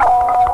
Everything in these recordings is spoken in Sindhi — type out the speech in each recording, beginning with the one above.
Oh!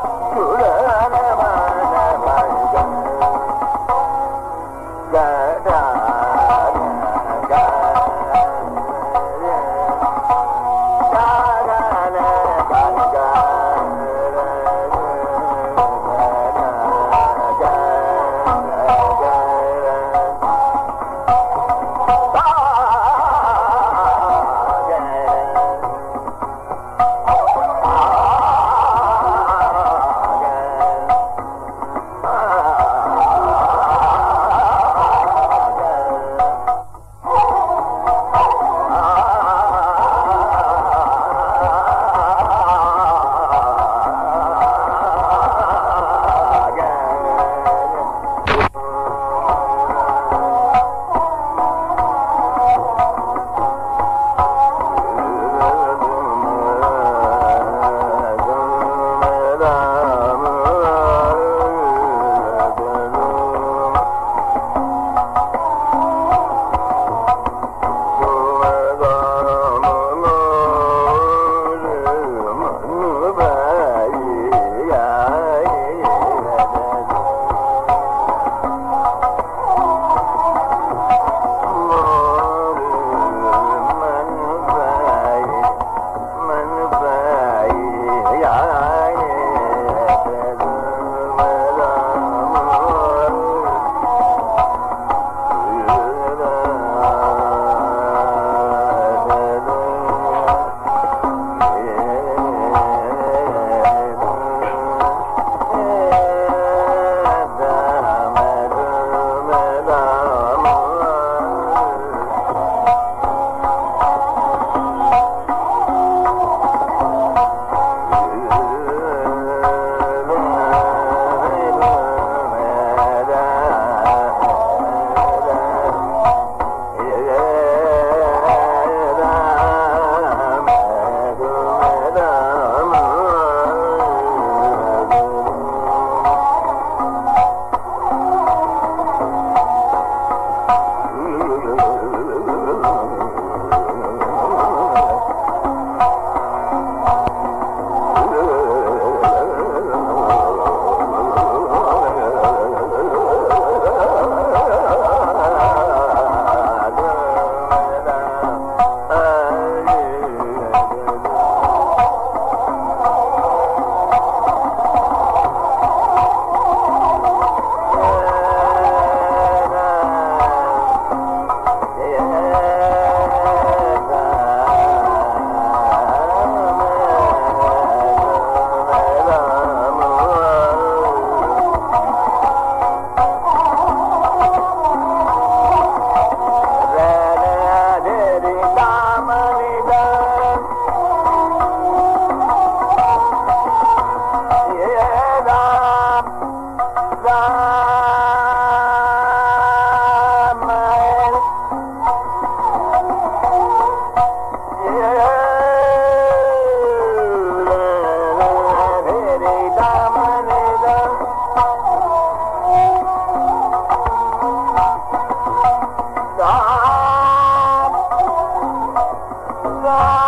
Allah.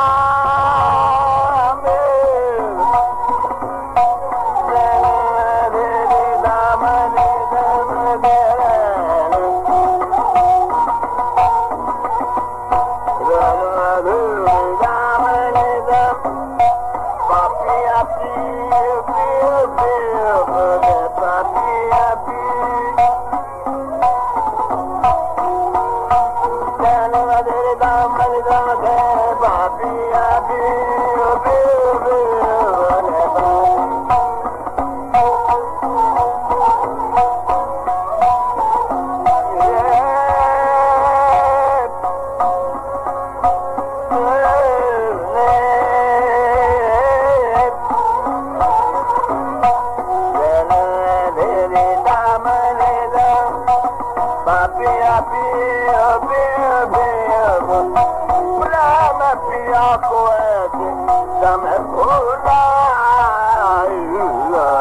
Oh, no,